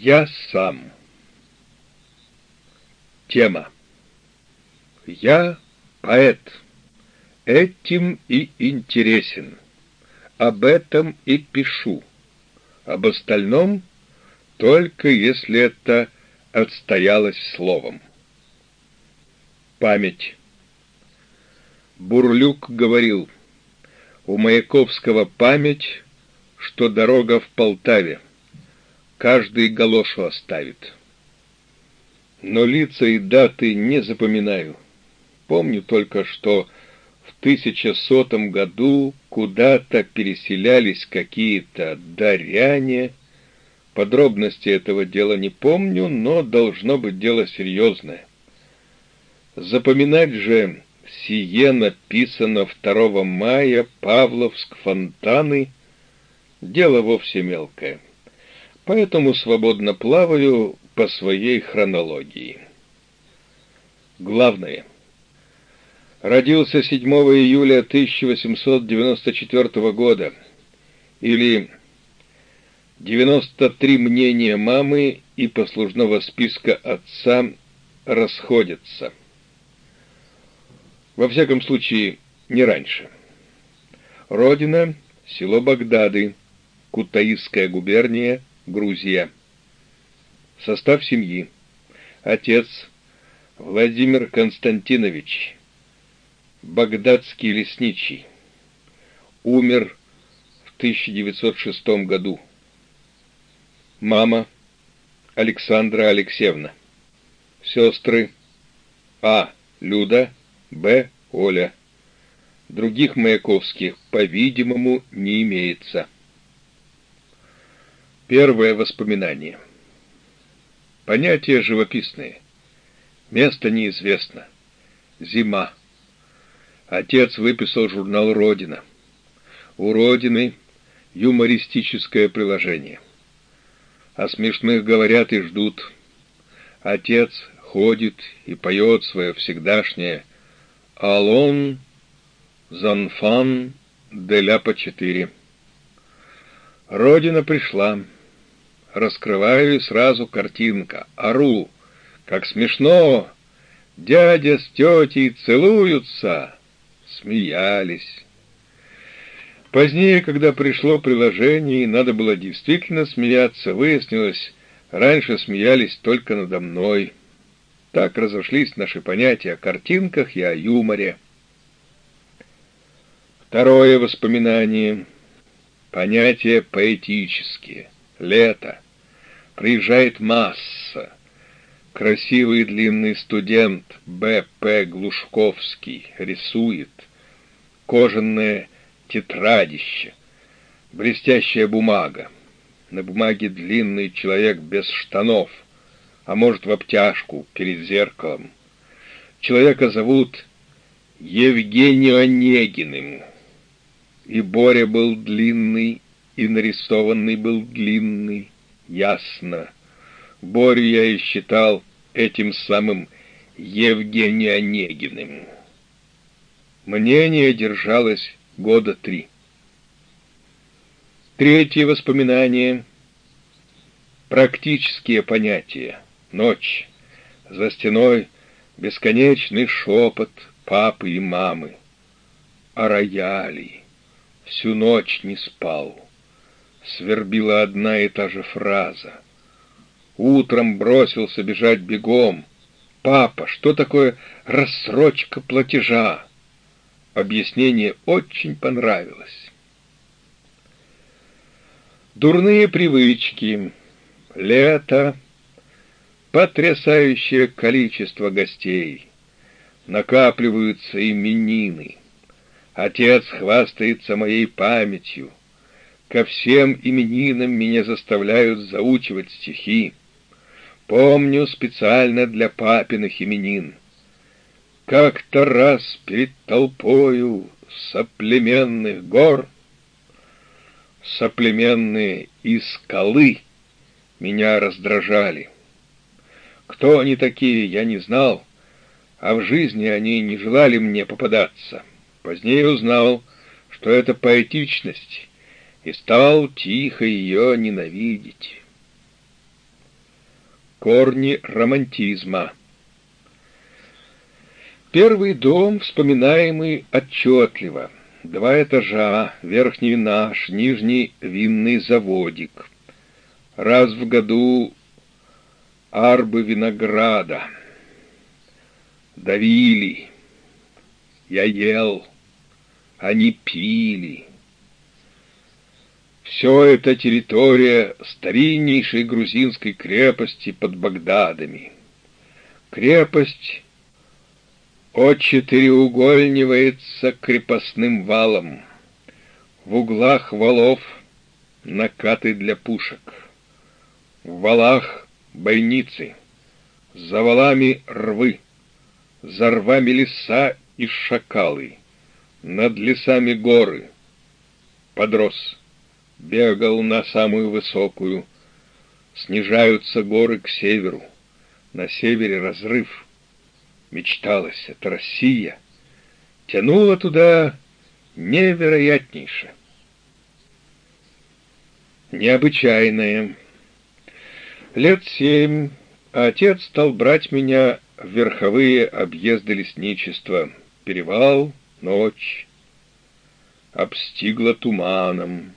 Я сам. Тема. Я поэт. Этим и интересен. Об этом и пишу. Об остальном только если это отстоялось словом. Память. Бурлюк говорил, у Маяковского память, что дорога в Полтаве каждый галошу оставит. Но лица и даты не запоминаю. Помню только, что в 1100 году куда-то переселялись какие-то даряне. Подробности этого дела не помню, но должно быть дело серьезное. Запоминать же сие написано 2 мая, Павловск, Фонтаны, дело вовсе мелкое поэтому свободно плаваю по своей хронологии. Главное. Родился 7 июля 1894 года, или 93 мнения мамы и послужного списка отца расходятся. Во всяком случае, не раньше. Родина — село Багдады, Кутаисская губерния — Грузия. Состав семьи. Отец Владимир Константинович, багдадский лесничий. Умер в 1906 году. Мама Александра Алексеевна. Сестры А. Люда, Б. Оля. Других Маяковских, по-видимому, не имеется. Первое воспоминание. Понятие живописное. Место неизвестно. Зима. Отец выписал журнал «Родина». У «Родины» юмористическое приложение. О смешных говорят и ждут. Отец ходит и поет свое всегдашнее «Алон Занфан де ляпа 4». Родина пришла. Раскрываю и сразу картинка. Ору. Как смешно. Дядя с тетей целуются. Смеялись. Позднее, когда пришло приложение, и надо было действительно смеяться, выяснилось, раньше смеялись только надо мной. Так разошлись наши понятия о картинках и о юморе. Второе воспоминание. Понятия поэтические. Лето. Приезжает масса. Красивый длинный студент Б.П. Глушковский рисует. Кожаное тетрадище. Блестящая бумага. На бумаге длинный человек без штанов, а может в обтяжку перед зеркалом. Человека зовут Евгением Онегиным. И Боря был длинный, и нарисованный был длинный, ясно. Борю я и считал этим самым Евгением Онегиным. Мнение держалось года три. Третье воспоминание — практические понятия. Ночь. За стеной бесконечный шепот папы и мамы. О рояле. Всю ночь не спал. Свербила одна и та же фраза. Утром бросился бежать бегом. «Папа, что такое рассрочка платежа?» Объяснение очень понравилось. Дурные привычки. Лето. Потрясающее количество гостей. Накапливаются именины. Отец хвастается моей памятью. Ко всем именинам меня заставляют заучивать стихи. Помню специально для папиных именин. Как-то раз перед толпою соплеменных гор, соплеменные из скалы, меня раздражали. Кто они такие, я не знал, а в жизни они не желали мне попадаться. Позднее узнал, что это поэтичность, и стал тихо ее ненавидеть. корни романтизма. Первый дом, вспоминаемый отчетливо. Два этажа, верхний наш, нижний винный заводик. Раз в году арбы винограда. Давили. Я ел. Они пили. Все это территория стариннейшей грузинской крепости под Багдадами. Крепость очетыреугольнивается крепостным валом. В углах валов накаты для пушек. В валах бойницы, за валами рвы, за рвами леса и шакалы, над лесами горы. Подрос, бегал на самую высокую, снижаются горы к северу, на севере разрыв — мечталось, это Россия, тянула туда невероятнейше. Необычайное. Лет семь отец стал брать меня в верховые объезды лесничества. Перевал, ночь. Обстигла туманом.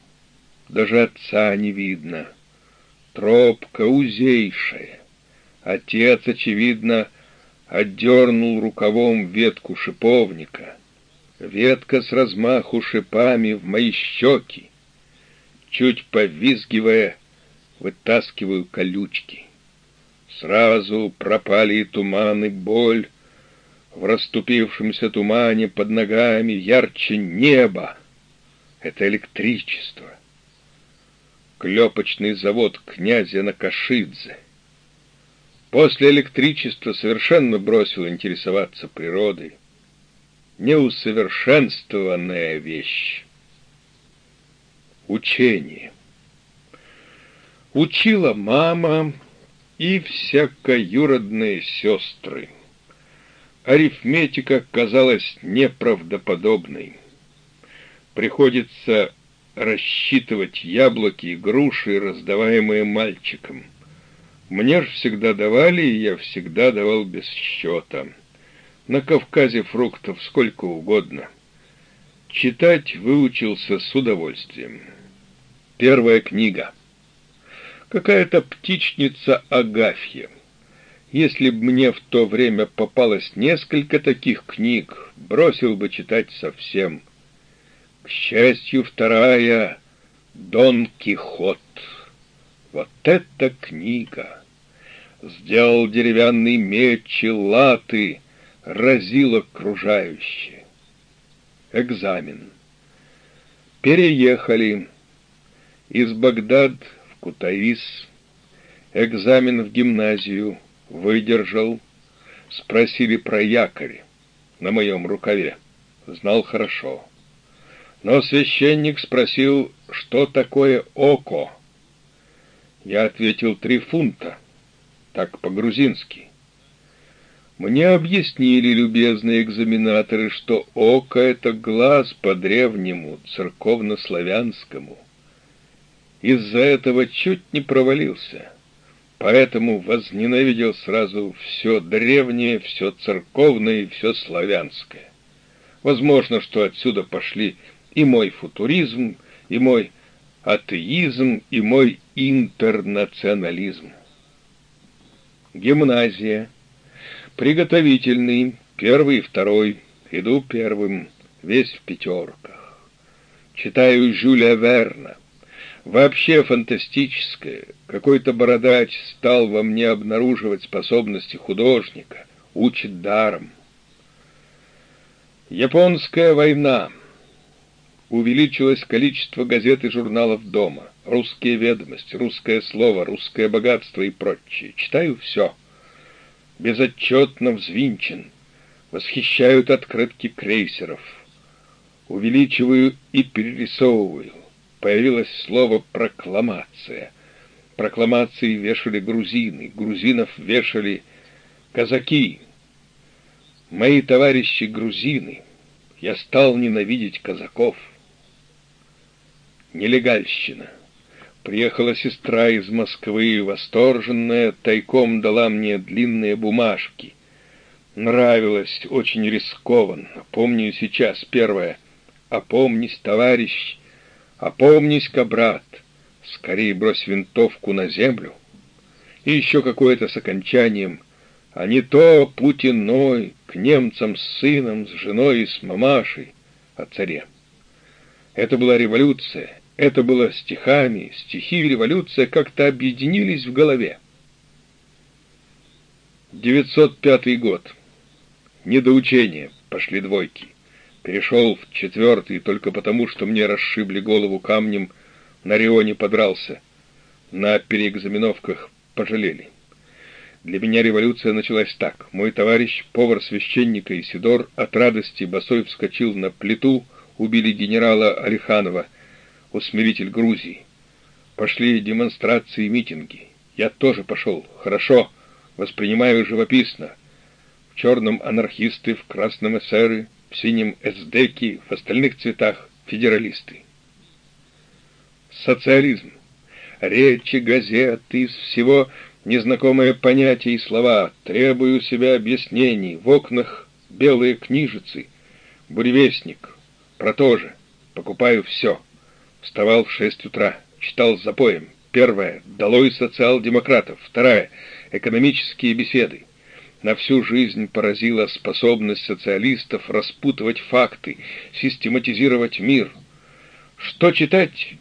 Даже отца не видно. Тропка узейшая. Отец, очевидно, отдернул рукавом ветку шиповника. Ветка с размаху шипами в мои щеки. Чуть повизгивая, вытаскиваю колючки. Сразу пропали и туман, и боль. В расступившемся тумане под ногами ярче неба. Это электричество. Клепочный завод князя Накашидзе — После электричества совершенно бросил интересоваться природой. Неусовершенствованная вещь. Учение. Учила мама и всякоюродные сестры. Арифметика казалась неправдоподобной. Приходится рассчитывать яблоки и груши, раздаваемые мальчикам. Мне ж всегда давали, и я всегда давал без счета. На Кавказе фруктов сколько угодно. Читать выучился с удовольствием. Первая книга. Какая-то птичница Агафья. Если б мне в то время попалось несколько таких книг, бросил бы читать совсем. К счастью, вторая — Дон Кихот. Вот эта книга! Сделал деревянный меч и латы, разил окружающее. Экзамен. Переехали из Багдад в Кутаис. Экзамен в гимназию выдержал. Спросили про якорь на моем рукаве. Знал хорошо. Но священник спросил, что такое око. Я ответил три фунта, так по-грузински. Мне объяснили любезные экзаменаторы, что око — это глаз по-древнему, церковно-славянскому. Из-за этого чуть не провалился, поэтому возненавидел сразу все древнее, все церковное и все славянское. Возможно, что отсюда пошли и мой футуризм, и мой атеизм и мой интернационализм. Гимназия. Приготовительный, первый и второй. Иду первым, весь в пятерках. Читаю Жюля Верна. Вообще фантастическое. Какой-то бородач стал во мне обнаруживать способности художника. Учит даром. Японская война увеличилось количество газет и журналов дома, русские ведомости, русское слово, русское богатство и прочее. Читаю все. Безотчетно взвинчен. Восхищают открытки крейсеров. Увеличиваю и перерисовываю. Появилось слово «прокламация». Прокламации вешали грузины, грузинов вешали казаки. Мои товарищи грузины. Я стал ненавидеть казаков нелегальщина. Приехала сестра из Москвы, восторженная, тайком дала мне длинные бумажки. Нравилось, очень рискованно. Помню сейчас первое. «Опомнись, товарищ, опомнись-ка, брат, скорее брось винтовку на землю». И еще какое-то с окончанием «А не то путь иной, к немцам с сыном, с женой и с мамашей» о царе. Это была революция, это было стихами, стихи и революция как-то объединились в голове. 905 год. Недоучение, пошли двойки. Перешел в четвертый только потому, что мне расшибли голову камнем, на Рионе подрался. На переэкзаменовках пожалели. Для меня революция началась так. Мой товарищ, повар священника Исидор, от радости босой вскочил на плиту, убили генерала Алиханова, усмиритель Грузии. Пошли демонстрации и митинги. Я тоже пошел. Хорошо. Воспринимаю живописно. В черном анархисты, в красном эсеры, в синем эсдеки, в остальных цветах федералисты. Социализм. Речи, газеты, из всего незнакомые понятия и слова. Требую себя объяснений. В окнах белые книжицы. Буревестник. Про то же. Покупаю все. Вставал в шесть утра, читал с запоем. Первая — «Долой социал-демократов». Вторая — «Экономические беседы». На всю жизнь поразила способность социалистов распутывать факты, систематизировать мир. Что читать?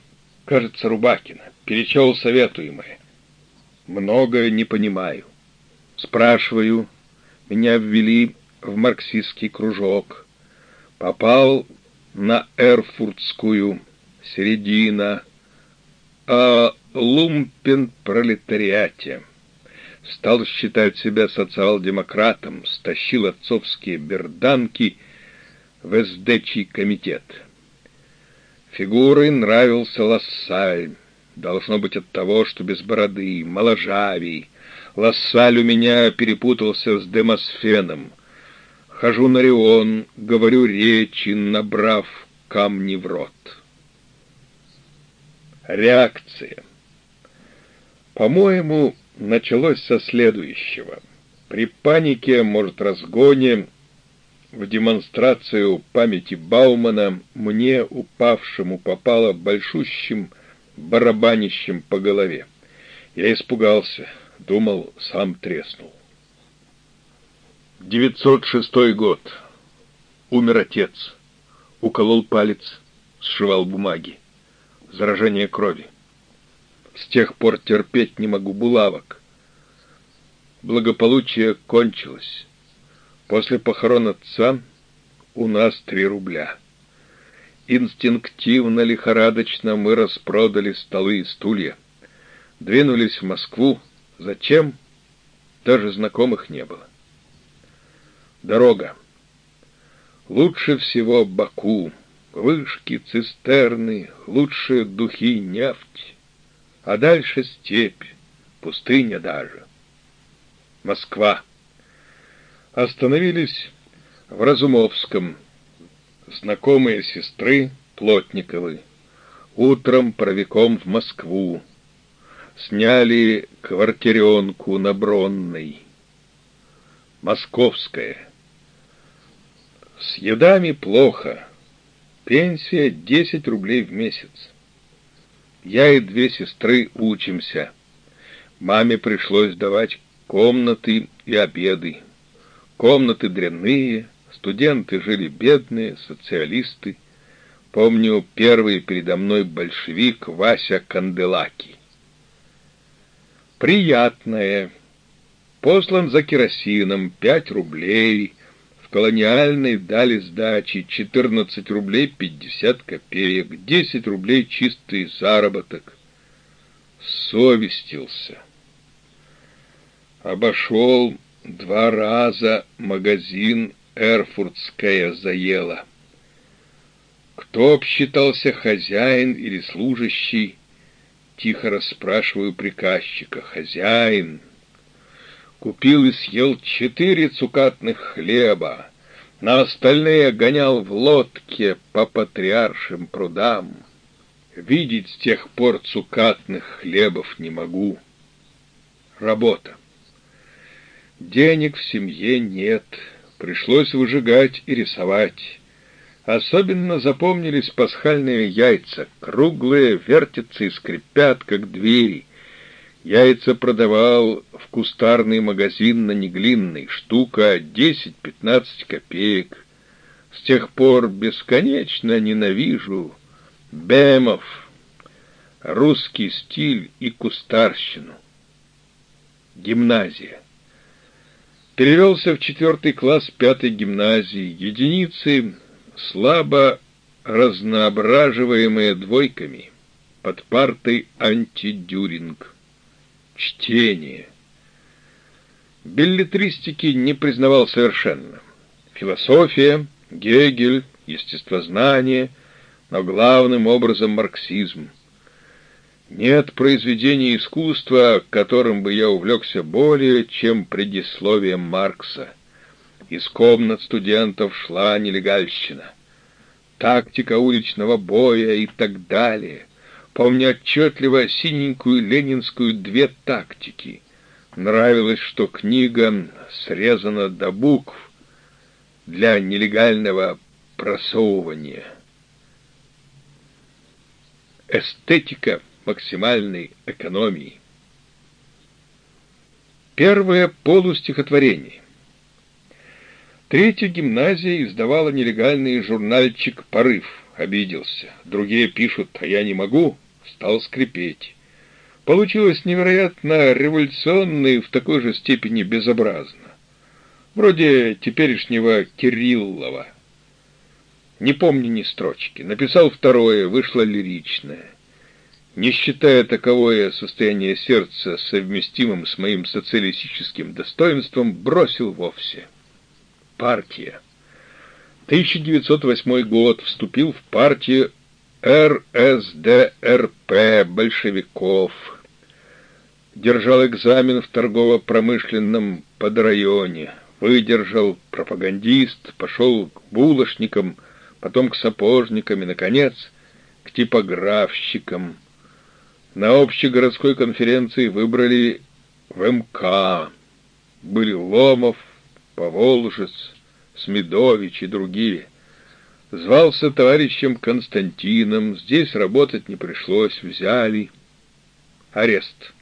Кажется, Рубакина. Перечел советуемое. Многое не понимаю. Спрашиваю. Меня ввели в марксистский кружок. Попал на Эрфуртскую середина, о лумпен-пролетариате. Стал считать себя социал-демократом, стащил отцовские берданки в эсдечий комитет. Фигурой нравился Лассаль. Должно быть от того, что без бороды, моложавий. Лассаль у меня перепутался с Демосфеном. Хожу на Рион, говорю речи, набрав камни в рот. Реакция. По-моему, началось со следующего. При панике, может, разгоне, в демонстрацию памяти Баумана мне, упавшему, попало большущим барабанищем по голове. Я испугался, думал, сам треснул. 906 год. Умер отец. Уколол палец, сшивал бумаги заражение крови. С тех пор терпеть не могу булавок. Благополучие кончилось. После похорон отца у нас три рубля. Инстинктивно, лихорадочно мы распродали столы и стулья. Двинулись в Москву. Зачем? Даже знакомых не было. Дорога. Лучше всего Баку вышки, цистерны, лучшие духи, нефть, а дальше степь, пустыня даже. Москва. Остановились в Разумовском. Знакомые сестры Плотниковы. Утром провеком в Москву. Сняли квартиренку на Бронной. Московская. С едами плохо. Пенсия 10 рублей в месяц. Я и две сестры учимся. Маме пришлось давать комнаты и обеды. Комнаты дрянные, студенты жили бедные, социалисты. Помню, первый передо мной большевик Вася Канделаки. Приятное. Послан за керосином, пять рублей — в колониальной дали сдачи 14 рублей 50 копеек, 10 рублей чистый заработок. Совестился. Обошел два раза магазин «Эрфуртская заела». Кто б считался хозяин или служащий, тихо расспрашиваю приказчика. Хозяин, Купил и съел четыре цукатных хлеба, На остальные гонял в лодке по патриаршим прудам. Видеть с тех пор цукатных хлебов не могу. Работа. Денег в семье нет, пришлось выжигать и рисовать. Особенно запомнились пасхальные яйца, круглые, вертятся и скрипят, как двери. Яйца продавал в кустарный магазин на Неглинной, штука 10-15 копеек. С тех пор бесконечно ненавижу Бемов, русский стиль и кустарщину. Гимназия. Перевелся в четвертый класс пятой гимназии. Единицы слабо разноображиваемые двойками. Под партой антидюринг. Чтение. Беллетристики не признавал совершенно. Философия, Гегель, естествознание, но главным образом марксизм. Нет произведения искусства, которым бы я увлекся более, чем предисловием Маркса. Из комнат студентов шла нелегальщина. Тактика уличного боя и так далее. Помню отчетливо синенькую ленинскую две тактики. Нравилось, что книга срезана до букв для нелегального просовывания. Эстетика максимальной экономии. Первое полустихотворение. Третья гимназия издавала нелегальный журнальчик «Порыв». Обиделся. Другие пишут «А я не могу». Стал скрипеть. Получилось невероятно революционно и в такой же степени безобразно. Вроде теперешнего Кириллова. Не помню ни строчки. Написал второе, вышло лиричное. Не считая таковое состояние сердца совместимым с моим социалистическим достоинством, бросил вовсе. Партия. 1908 год. Вступил в партию РСДРП большевиков. Держал экзамен в торгово-промышленном подрайоне. Выдержал пропагандист, пошел к булочникам, потом к сапожникам и, наконец, к типографщикам. На общегородской конференции выбрали в МК. Были Ломов, Поволжец, Смедович и другие. Звался товарищем Константином, здесь работать не пришлось, взяли. Арест.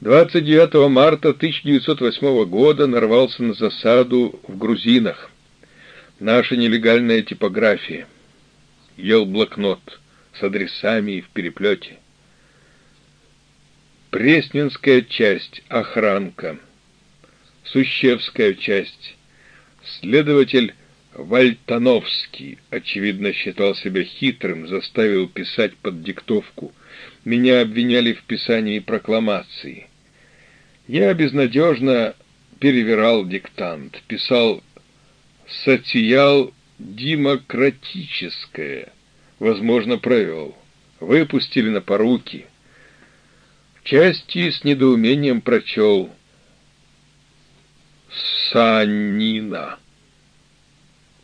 29 марта 1908 года нарвался на засаду в Грузинах. Наша нелегальная типография. Ел блокнот с адресами и в переплете. Пресненская часть, охранка. Сущевская часть. Следователь Вальтановский, очевидно, считал себя хитрым, заставил писать под диктовку. Меня обвиняли в писании прокламации. Я безнадежно перевирал диктант, писал «Социал демократическое», возможно, провел. Выпустили на поруки. В части с недоумением прочел «Санина».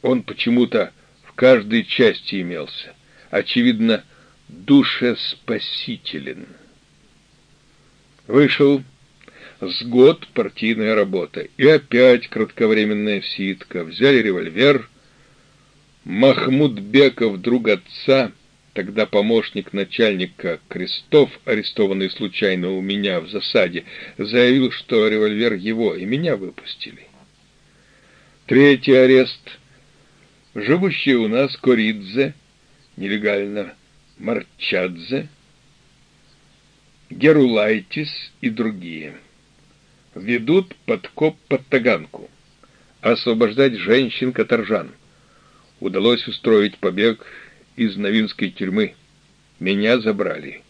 Он почему-то в каждой части имелся. Очевидно, душеспасителен. Вышел с год партийная работа. И опять кратковременная ситка. Взяли револьвер. Махмуд Беков, друг отца, тогда помощник начальника Крестов, арестованный случайно у меня в засаде, заявил, что револьвер его, и меня выпустили. Третий арест. Живущий у нас Коридзе, нелегально Марчадзе, Герулайтис и другие ведут подкоп под Таганку, освобождать женщин-каторжан. Удалось устроить побег из Новинской тюрьмы. Меня забрали.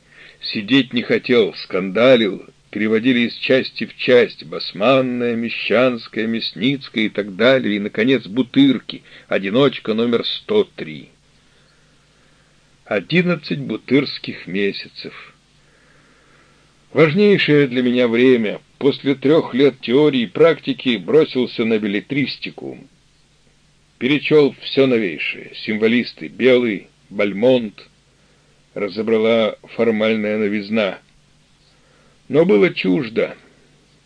Сидеть не хотел, скандалил, переводили из части в часть, басманная, мещанская, мясницкая и так далее, и, наконец, бутырки, одиночка номер 103. Одиннадцать бутырских месяцев. Важнейшее для меня время, после трех лет теории и практики бросился на билетристику. Перечел все новейшее. Символисты Белый, Бальмонт, разобрала формальная новизна. Но было чуждо.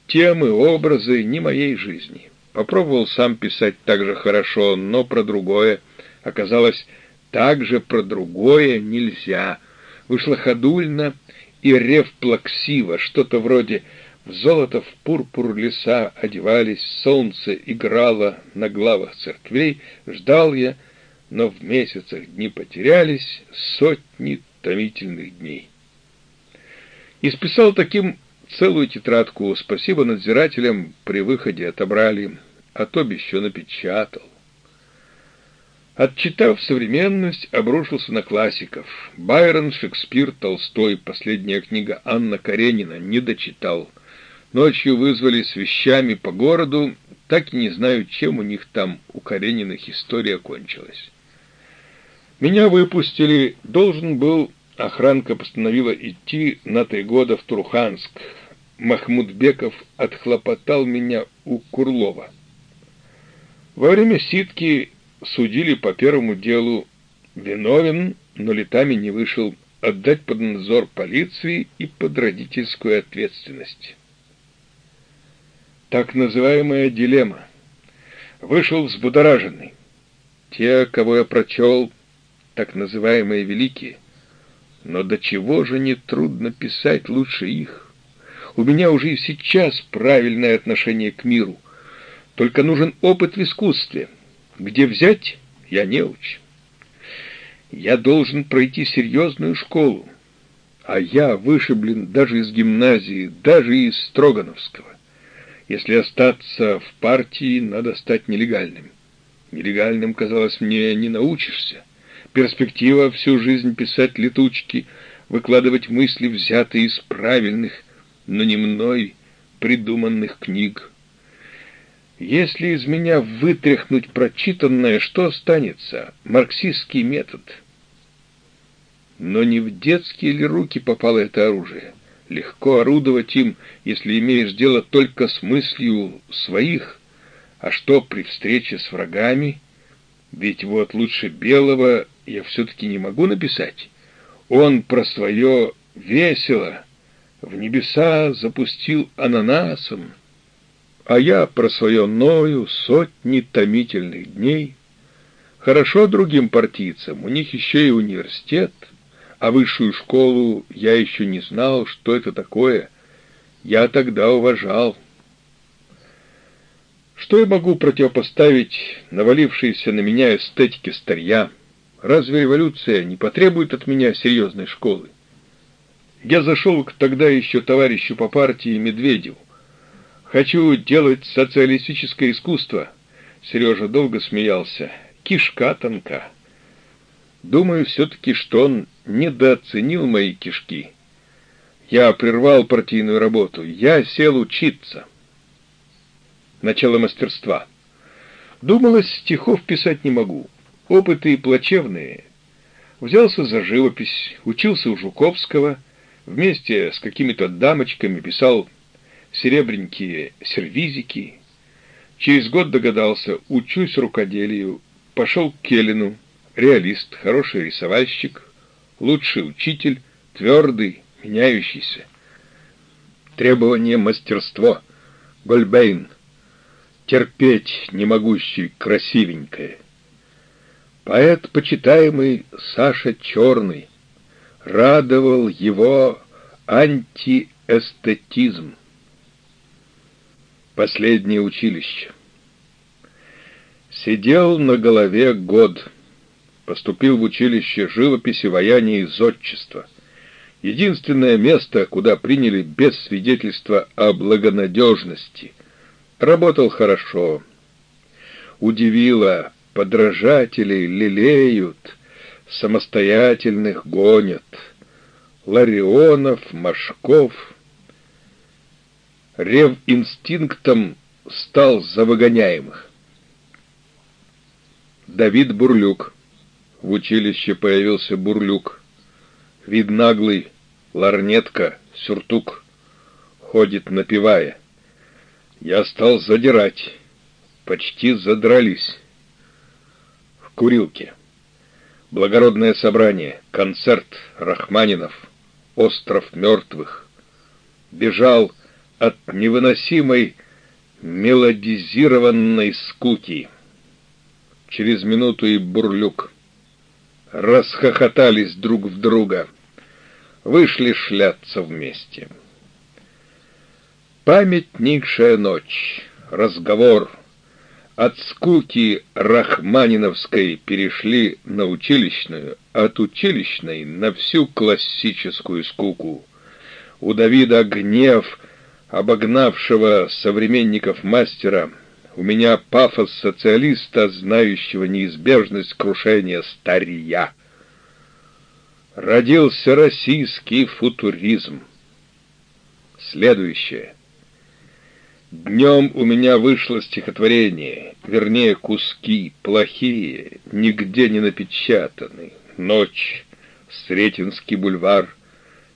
Темы, образы не моей жизни. Попробовал сам писать так же хорошо, но про другое. Оказалось, так же про другое нельзя. Вышло ходульно и ревплаксиво, что-то вроде «в золото, в пурпур леса одевались, солнце играло на главах церквей, ждал я, но в месяцах дни потерялись, сотни томительных дней». Исписал таким целую тетрадку, спасибо надзирателям, при выходе отобрали, а то бы еще напечатал. Отчитав современность, обрушился на классиков. Байрон, Шекспир, Толстой, последняя книга Анна Каренина, не дочитал. Ночью вызвали с вещами по городу, так и не знаю, чем у них там, у Карениных, история кончилась. Меня выпустили, должен был, охранка постановила идти на три года в Турханск. Махмудбеков отхлопотал меня у Курлова. Во время ситки судили по первому делу виновен, но летами не вышел отдать под надзор полиции и под родительскую ответственность. Так называемая дилемма. Вышел взбудораженный. Те, кого я прочел, так называемые великие. Но до чего же не трудно писать лучше их? У меня уже и сейчас правильное отношение к миру. Только нужен опыт в искусстве — где взять, я не уч. Я должен пройти серьезную школу, а я вышиблен даже из гимназии, даже из Строгановского. Если остаться в партии, надо стать нелегальным. Нелегальным, казалось мне, не научишься. Перспектива всю жизнь писать летучки, выкладывать мысли, взятые из правильных, но не мной придуманных книг. Если из меня вытряхнуть прочитанное, что останется? Марксистский метод. Но не в детские ли руки попало это оружие? Легко орудовать им, если имеешь дело только с мыслью своих. А что при встрече с врагами? Ведь вот лучше белого я все-таки не могу написать. Он про свое весело в небеса запустил ананасом а я про свое ною сотни томительных дней. Хорошо другим партийцам, у них еще и университет, а высшую школу я еще не знал, что это такое. Я тогда уважал. Что я могу противопоставить навалившейся на меня эстетике старья? Разве революция не потребует от меня серьезной школы? Я зашел к тогда еще товарищу по партии Медведеву. Хочу делать социалистическое искусство. Сережа долго смеялся. Кишка тонка. Думаю все-таки, что он недооценил мои кишки. Я прервал партийную работу. Я сел учиться. Начало мастерства. Думалось, стихов писать не могу. Опыты плачевные. Взялся за живопись, учился у Жуковского, вместе с какими-то дамочками писал серебренькие сервизики. Через год догадался, учусь рукоделию, пошел к Келлину, реалист, хороший рисовальщик, лучший учитель, твердый, меняющийся. Требование мастерство, Гольбейн, терпеть не могущий красивенькое. Поэт, почитаемый Саша Черный, радовал его антиэстетизм. Последнее училище. Сидел на голове год. Поступил в училище живописи, ваяния и зодчества. Единственное место, куда приняли без свидетельства о благонадежности. Работал хорошо. Удивило, подражателей лелеют, самостоятельных гонят. Ларионов, Машков — рев инстинктом стал за выгоняемых. Давид Бурлюк. В училище появился Бурлюк. Вид наглый, ларнетка, сюртук. Ходит напевая. Я стал задирать. Почти задрались. В курилке. Благородное собрание, концерт Рахманинов, остров мертвых. Бежал от невыносимой мелодизированной скуки. Через минуту и бурлюк. Расхохотались друг в друга. Вышли шляться вместе. Памятнейшая ночь. Разговор — от скуки рахманиновской перешли на училищную, от училищной на всю классическую скуку. У Давида гнев, обогнавшего современников мастера, у меня пафос социалиста, знающего неизбежность крушения старья. Родился российский футуризм. Следующее — Днем у меня вышло стихотворение, вернее, куски, плохие, нигде не напечатаны. Ночь, Сретенский бульвар,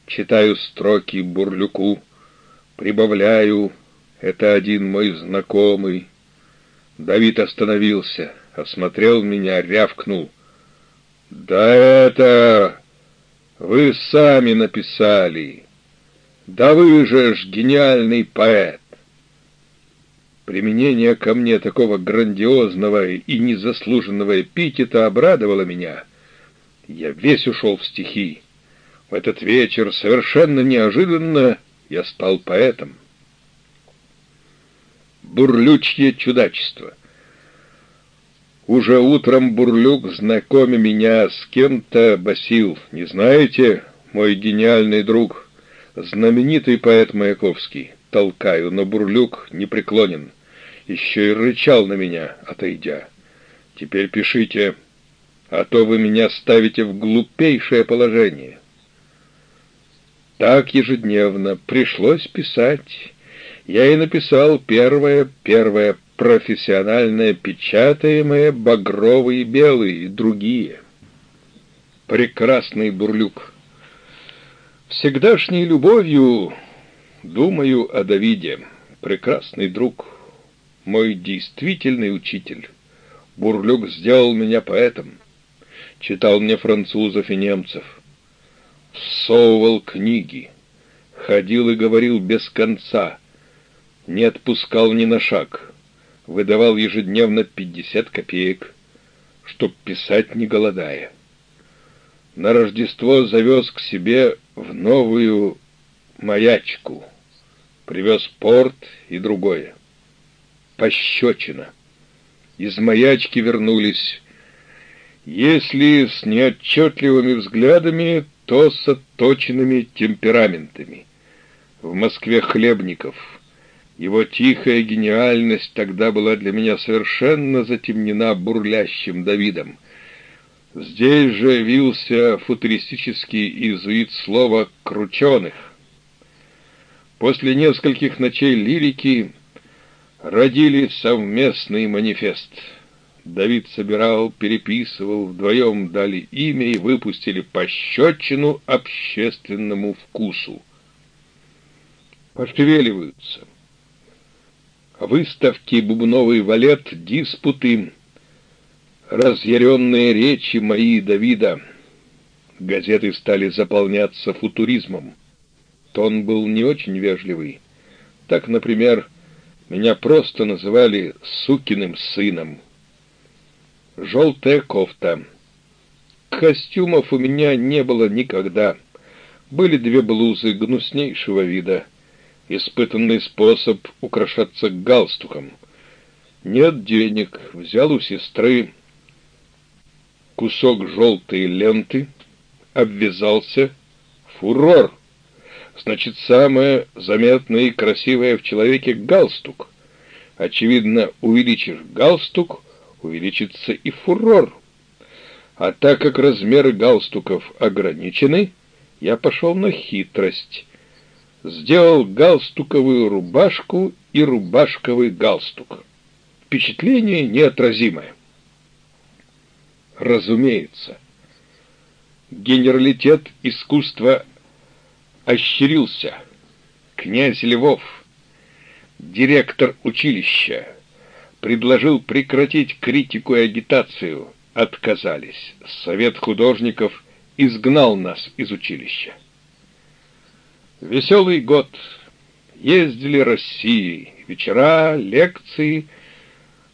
читаю строки Бурлюку, прибавляю, это один мой знакомый. Давид остановился, осмотрел меня, рявкнул. «Да это вы сами написали! Да вы же ж гениальный поэт!» Применение ко мне такого грандиозного и незаслуженного эпитета обрадовало меня. Я весь ушел в стихи. В этот вечер совершенно неожиданно я стал поэтом. Бурлючье чудачество. Уже утром Бурлюк, знакомя меня с кем-то, басил. Не знаете, мой гениальный друг, знаменитый поэт Маяковский? Толкаю, но Бурлюк непреклонен еще и рычал на меня, отойдя. Теперь пишите, а то вы меня ставите в глупейшее положение. Так ежедневно пришлось писать. Я и написал первое, первое профессиональное печатаемое багровый и белый и другие. Прекрасный бурлюк. Всегдашней любовью думаю о Давиде. Прекрасный друг мой действительный учитель. Бурлюк сделал меня поэтом. Читал мне французов и немцев. Всовывал книги. Ходил и говорил без конца. Не отпускал ни на шаг. Выдавал ежедневно пятьдесят копеек, чтоб писать не голодая. На Рождество завез к себе в новую маячку. Привез порт и другое пощечина. Из маячки вернулись. Если с неотчетливыми взглядами, то с отточенными темпераментами. В Москве Хлебников. Его тихая гениальность тогда была для меня совершенно затемнена бурлящим Давидом. Здесь же явился футуристический иезуит слова «крученых». После нескольких ночей лирики родили совместный манифест. Давид собирал, переписывал, вдвоем дали имя и выпустили пощечину общественному вкусу. Пошевеливаются. Выставки «Бубновый валет», диспуты, разъяренные речи мои Давида. Газеты стали заполняться футуризмом. Тон был не очень вежливый. Так, например, меня просто называли «сукиным сыном». Желтая кофта. Костюмов у меня не было никогда. Были две блузы гнуснейшего вида. Испытанный способ украшаться галстуком. Нет денег. Взял у сестры кусок желтой ленты, обвязался. Фурор! Значит, самое заметное и красивое в человеке — галстук. Очевидно, увеличишь галстук, увеличится и фурор. А так как размеры галстуков ограничены, я пошел на хитрость. Сделал галстуковую рубашку и рубашковый галстук. Впечатление неотразимое. Разумеется, генералитет искусства ощерился. Князь Львов, директор училища, предложил прекратить критику и агитацию отказались. Совет художников изгнал нас из училища. Веселый год. Ездили Россией. Вечера, лекции.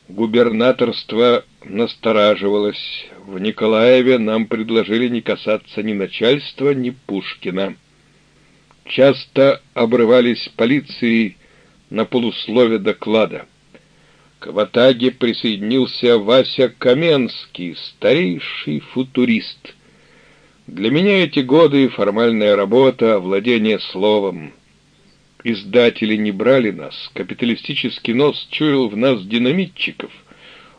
Губернаторство настораживалось. В Николаеве нам предложили не касаться ни начальства, ни Пушкина. Часто обрывались полицией на полуслове доклада. К Ватаге присоединился Вася Каменский, старейший футурист. Для меня эти годы — формальная работа, владение словом. Издатели не брали нас, капиталистический нос чуял в нас динамитчиков.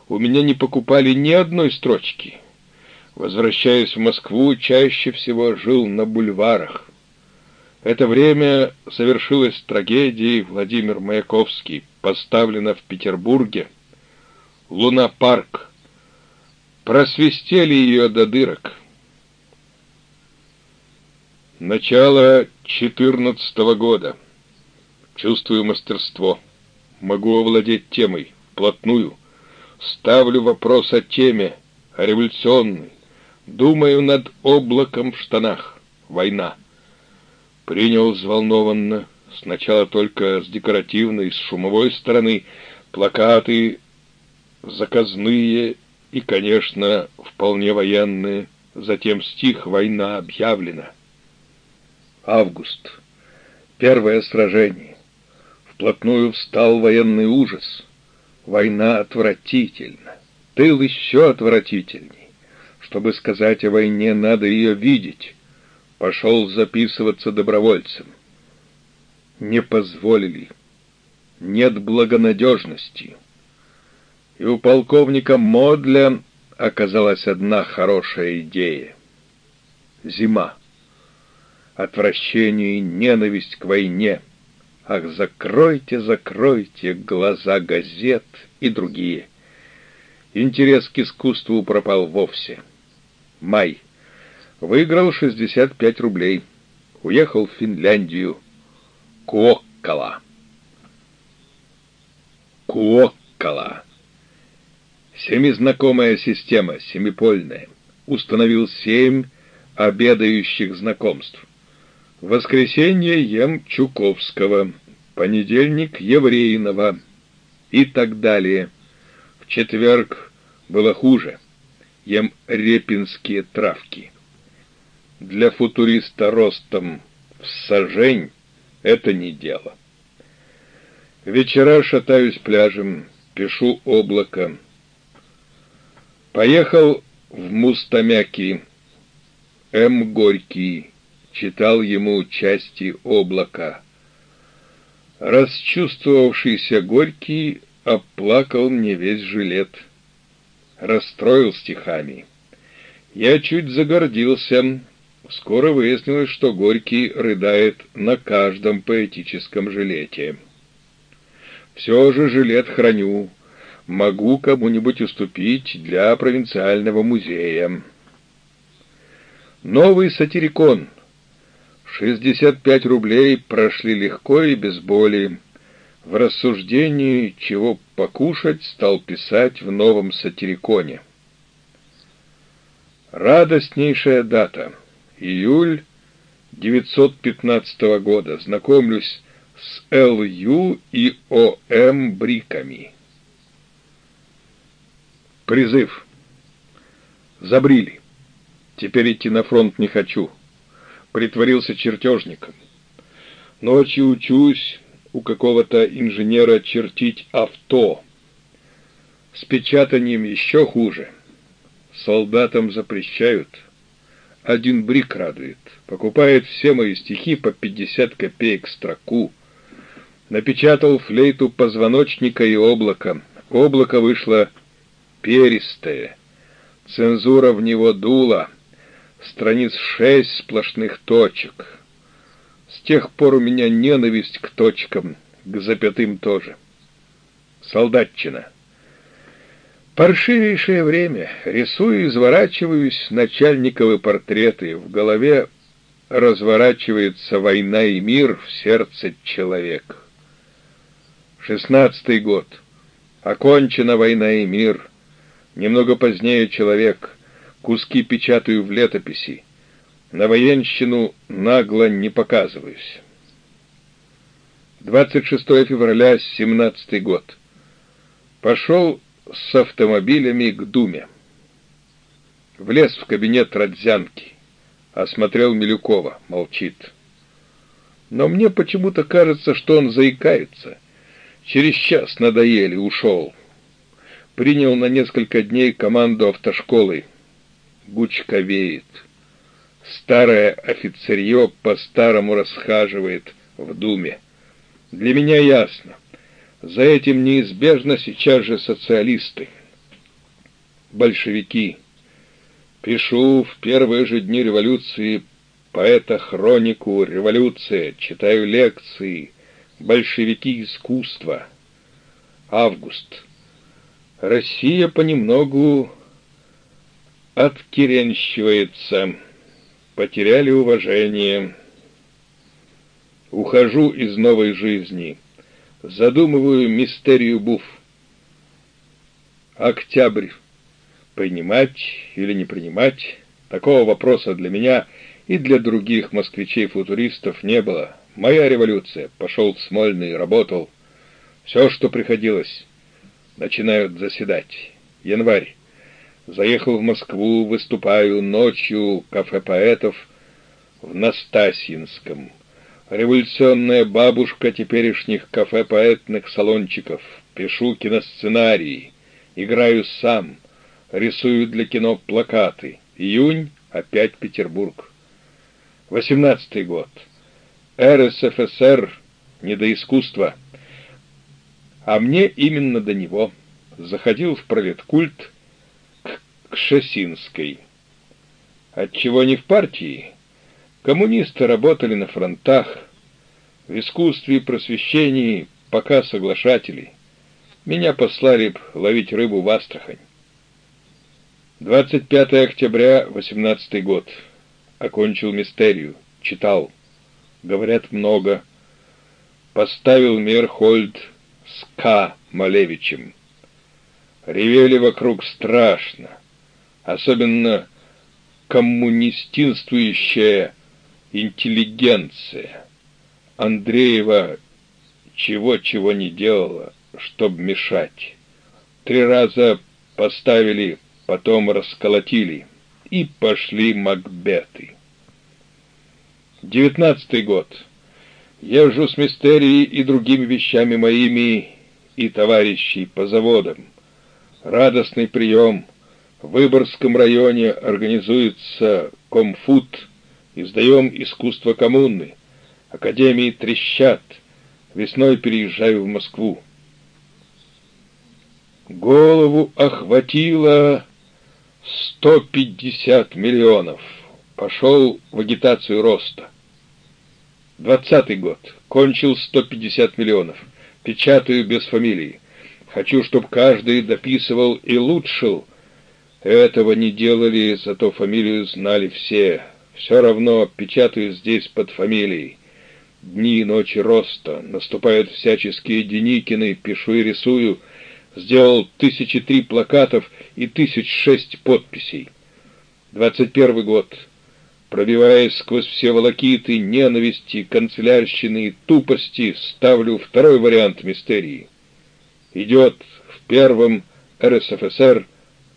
У меня не покупали ни одной строчки. Возвращаясь в Москву, чаще всего жил на бульварах. Это время совершилась трагедией Владимир Маяковский, поставлена в Петербурге. Луна-парк. Просвистели ее до дырок. Начало четырнадцатого года. Чувствую мастерство. Могу овладеть темой, вплотную. Ставлю вопрос о теме, о революционной. Думаю над облаком в штанах. Война. Принял взволнованно, сначала только с декоративной, с шумовой стороны, плакаты заказные и, конечно, вполне военные, затем стих «Война объявлена». Август. Первое сражение. Вплотную встал военный ужас. Война отвратительна. Тыл еще отвратительней. Чтобы сказать о войне, надо ее видеть пошел записываться добровольцем. Не позволили. Нет благонадежности. И у полковника Модля оказалась одна хорошая идея. Зима. Отвращение и ненависть к войне. Ах, закройте, закройте глаза газет и другие. Интерес к искусству пропал вовсе. Май. Выиграл 65 рублей. Уехал в Финляндию. Куоккала. Куоккала. Семизнакомая система, семипольная. Установил семь обедающих знакомств. Воскресенье ем Чуковского, понедельник Еврейного и так далее. В четверг было хуже. Ем репинские травки. Для футуриста ростом в сажень это не дело. Вечера шатаюсь пляжем, пишу облако. Поехал в Мустамяки. М. Горький читал ему части облака. Расчувствовавшийся Горький оплакал мне весь жилет. Расстроил стихами. Я чуть загордился, Скоро выяснилось, что Горький рыдает на каждом поэтическом жилете. Все же жилет храню, могу кому-нибудь уступить для провинциального музея. Новый сатирикон. 65 рублей прошли легко и без боли. В рассуждении, чего покушать, стал писать в новом сатириконе. Радостнейшая дата — Июль 915 года. Знакомлюсь с Л.Ю. и О.М. Бриками. Призыв. Забрили. Теперь идти на фронт не хочу. Притворился чертежником. Ночью учусь у какого-то инженера чертить авто. С печатанием еще хуже. Солдатам запрещают. Один брик радует. Покупает все мои стихи по 50 копеек строку. Напечатал флейту позвоночника и облака. Облако вышло перистое. Цензура в него дула. Страниц шесть сплошных точек. С тех пор у меня ненависть к точкам, к запятым тоже. Солдатчина. Паршивейшее время. Рисую, изворачиваюсь начальниковы портреты. В голове разворачивается война и мир в сердце человек. Шестнадцатый год. Окончена война и мир. Немного позднее человек. Куски печатаю в летописи. На военщину нагло не показываюсь. 26 февраля, 17 год. Пошел с автомобилями к Думе. Влез в кабинет Родзянки. Осмотрел Милюкова. Молчит. Но мне почему-то кажется, что он заикается. Через час надоели, ушел принял на несколько дней команду автошколы. Гучковеет. Старое офицерье по-старому расхаживает в думе. Для меня ясно. За этим неизбежно сейчас же социалисты. Большевики. Пишу в первые же дни революции поэта-хронику «Революция», читаю лекции «Большевики искусства». Август. Россия понемногу откеренщивается. Потеряли уважение. Ухожу из новой жизни. Задумываю мистерию Буф. Октябрь. Принимать или не принимать? Такого вопроса для меня и для других москвичей-футуристов не было. Моя революция. Пошел в Смольный, работал. Все, что приходилось начинают заседать. Январь. Заехал в Москву, выступаю ночью, кафе поэтов в Настасьинском. Революционная бабушка теперешних кафе поэтных салончиков. Пишу киносценарии. Играю сам. Рисую для кино плакаты. Июнь. Опять Петербург. Восемнадцатый год. РСФСР. Не до искусства а мне именно до него. Заходил в проветкульт к Кшесинской. Отчего не в партии? Коммунисты работали на фронтах, в искусстве и просвещении пока соглашатели. Меня послали б ловить рыбу в Астрахань. 25 октября, 18 год. Окончил мистерию. Читал. Говорят много. Поставил Мерхольд с К. Малевичем. Ревели вокруг страшно, особенно коммунистинствующая интеллигенция. Андреева чего-чего не делала, чтоб мешать. Три раза поставили, потом расколотили, и пошли Макбеты. Девятнадцатый год. Езжу с мистерией и другими вещами моими и товарищей по заводам. Радостный прием. В Выборгском районе организуется комфут. Издаем искусство коммуны. Академии трещат. Весной переезжаю в Москву. Голову охватило 150 миллионов. Пошел в агитацию роста. Двадцатый год. Кончил 150 миллионов. Печатаю без фамилии. Хочу, чтобы каждый дописывал и лучшил. Этого не делали, зато фамилию знали все. Все равно печатаю здесь под фамилией. Дни и ночи роста. Наступают всяческие Деникины, пишу и рисую. Сделал тысячи три плакатов и тысяч шесть подписей. Двадцать первый год пробиваясь сквозь все волокиты, ненависти, канцелярщины и тупости, ставлю второй вариант мистерии. Идет в первом РСФСР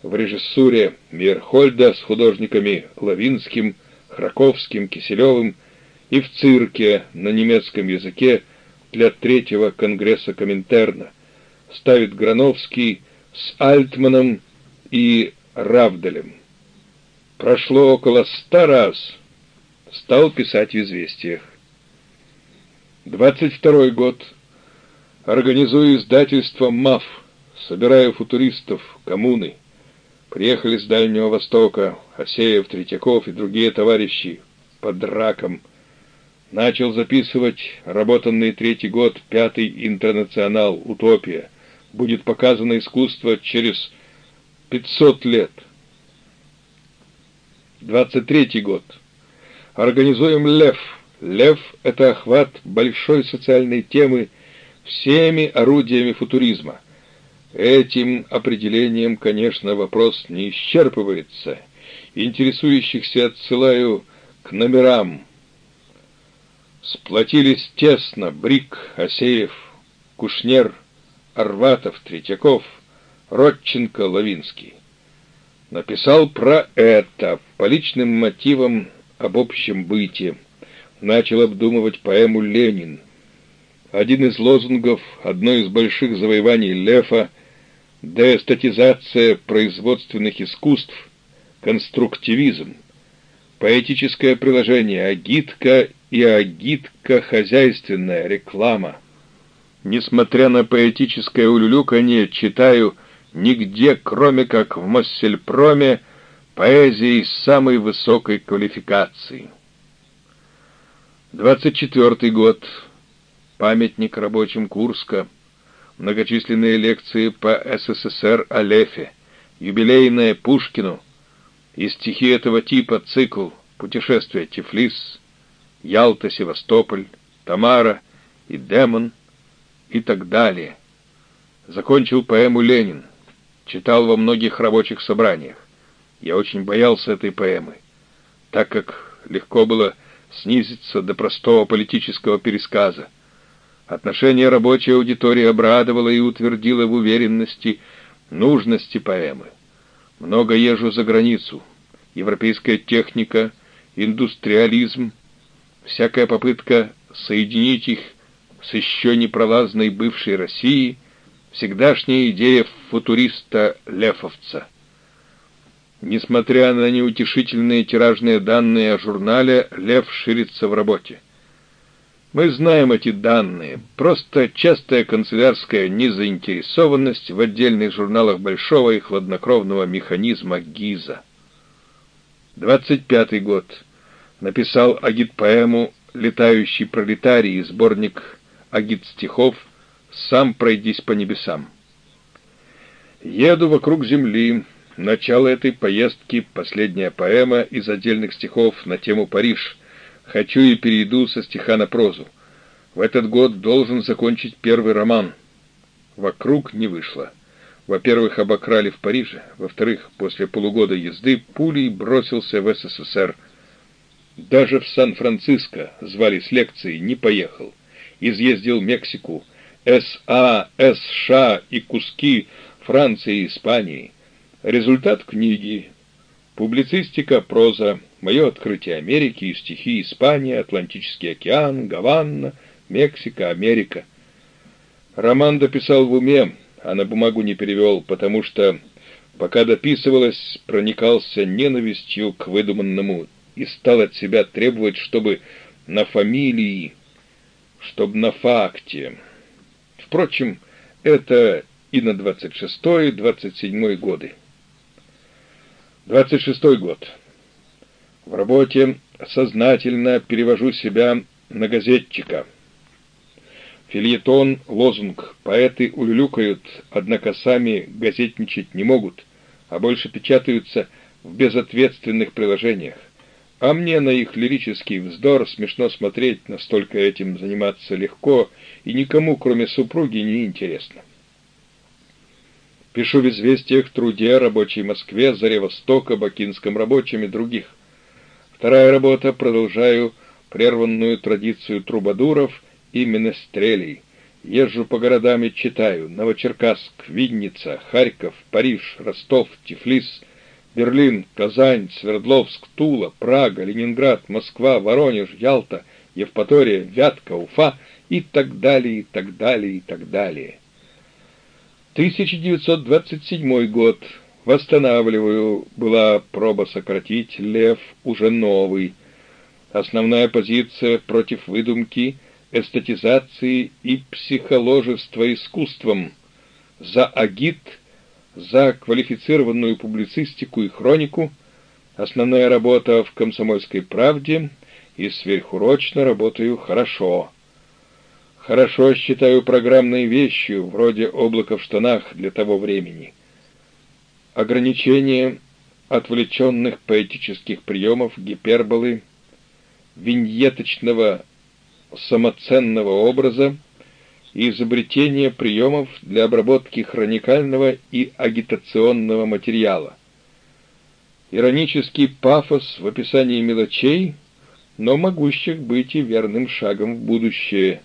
в режиссуре Мирхольда с художниками Лавинским, Храковским, Киселевым и в цирке на немецком языке для третьего конгресса Коминтерна. Ставит Грановский с Альтманом и Равделем. Прошло около ста раз. Стал писать в известиях. Двадцать второй год. Организую издательство МАФ. Собираю футуристов, коммуны. Приехали с Дальнего Востока, Асеев, Третьяков и другие товарищи под раком. Начал записывать работанный третий год пятый интернационал «Утопия». Будет показано искусство через пятьсот лет. 23 год. Организуем «Лев». «Лев» — это охват большой социальной темы всеми орудиями футуризма. Этим определением, конечно, вопрос не исчерпывается. Интересующихся отсылаю к номерам. Сплотились тесно Брик, Асеев, Кушнер, Арватов, Третьяков, Родченко, Лавинский. Написал про это, по личным мотивам об общем быте. Начал обдумывать поэму «Ленин». Один из лозунгов, одно из больших завоеваний Лефа — деэстатизация производственных искусств, конструктивизм, поэтическое приложение агитка и агитка хозяйственная, реклама. Несмотря на поэтическое улюлюканье, читаю — нигде, кроме как в Моссельпроме, поэзии самой высокой квалификации. 24 год. Памятник рабочим Курска. Многочисленные лекции по СССР о Лефе. Юбилейная Пушкину. И стихи этого типа цикл «Путешествие Тифлис», «Ялта, Севастополь», «Тамара» и «Демон» и так далее. Закончил поэму «Ленин» читал во многих рабочих собраниях. Я очень боялся этой поэмы, так как легко было снизиться до простого политического пересказа. Отношение рабочей аудитории обрадовало и утвердило в уверенности нужности поэмы. Много езжу за границу. Европейская техника, индустриализм, всякая попытка соединить их с еще непролазной бывшей Россией — всегдашняя идея футуриста-лефовца. Несмотря на неутешительные тиражные данные о журнале, Лев ширится в работе. Мы знаем эти данные, просто частая канцелярская незаинтересованность в отдельных журналах большого и хладнокровного механизма ГИЗа. 25 год. Написал агит-поэму «Летающий пролетарий» сборник агит-стихов сам пройдись по небесам. Еду вокруг земли. Начало этой поездки — последняя поэма из отдельных стихов на тему «Париж». Хочу и перейду со стиха на прозу. В этот год должен закончить первый роман. Вокруг не вышло. Во-первых, обокрали в Париже. Во-вторых, после полугода езды пулей бросился в СССР. Даже в Сан-Франциско звали с лекции, не поехал. Изъездил Мексику — СА, США и куски Франции и Испании. Результат книги. Публицистика, проза, мое открытие Америки и стихи Испания, Атлантический океан, Гаванна, Мексика, Америка. Роман дописал в уме, а на бумагу не перевел, потому что, пока дописывалось, проникался ненавистью к выдуманному и стал от себя требовать, чтобы на фамилии, чтобы на факте. Впрочем, это и на 26-й, 27-й годы. 26-й год. В работе сознательно перевожу себя на газетчика. Фильетон, лозунг. Поэты улюлюкают, однако сами газетничать не могут, а больше печатаются в безответственных приложениях. А мне на их лирический вздор смешно смотреть, настолько этим заниматься легко и никому, кроме супруги, не интересно. Пишу в известиях труде рабочей Москве, Заре Востока, Бакинском рабочем и других. Вторая работа продолжаю прерванную традицию трубадуров и менестрелей. Езжу по городам и читаю Новочеркасск, Винница, Харьков, Париж, Ростов, Тифлис, Берлин, Казань, Свердловск, Тула, Прага, Ленинград, Москва, Воронеж, Ялта, Евпатория, Вятка, Уфа и так далее, и так далее, и так далее. 1927 год. Восстанавливаю. Была проба сократить. Лев уже новый. Основная позиция против выдумки, эстетизации и психоложества искусством. За агит – за квалифицированную публицистику и хронику, основная работа в «Комсомольской правде» и сверхурочно работаю хорошо. Хорошо считаю программной вещью, вроде облака в штанах для того времени. Ограничение отвлеченных поэтических приемов, гиперболы, виньеточного самоценного образа и изобретение приемов для обработки хроникального и агитационного материала. Иронический пафос в описании мелочей, но могущих быть и верным шагом в будущее.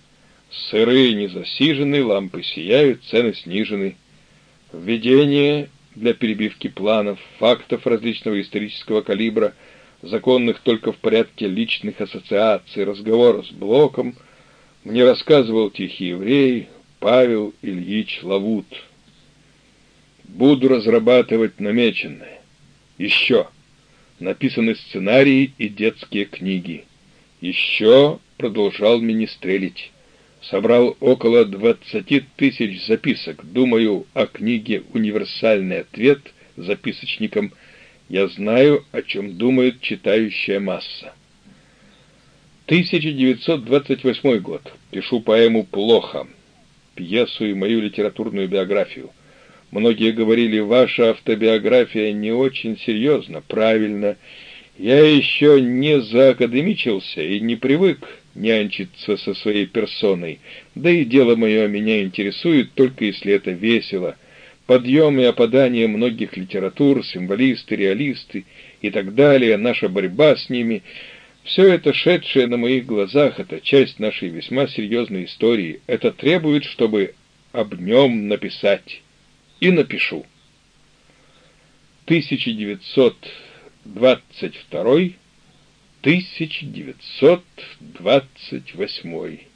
Сыры не засижены, лампы сияют, цены снижены. Введение для перебивки планов, фактов различного исторического калибра, законных только в порядке личных ассоциаций, разговор с Блоком, мне рассказывал тихий еврей Павел Ильич Лавут. Буду разрабатывать намеченное. Еще написаны сценарии и детские книги. Еще продолжал министрелить. Собрал около двадцати тысяч записок. Думаю о книге «Универсальный ответ» записочником «Я знаю, о чем думает читающая масса». 1928 год. Пишу поэму «Плохо», пьесу и мою литературную биографию. Многие говорили, ваша автобиография не очень серьезна, правильно. Я еще не заакадемичился и не привык нянчиться со своей персоной, да и дело мое меня интересует только если это весело. Подъем и опадание многих литератур, символисты, реалисты и так далее, наша борьба с ними — все это, шедшее на моих глазах, это часть нашей весьма серьезной истории. Это требует, чтобы об нем написать. И напишу. 1922 1928